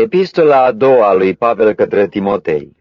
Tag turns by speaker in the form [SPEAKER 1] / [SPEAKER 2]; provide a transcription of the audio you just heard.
[SPEAKER 1] Epistola a doua lui Pavel către Timotei.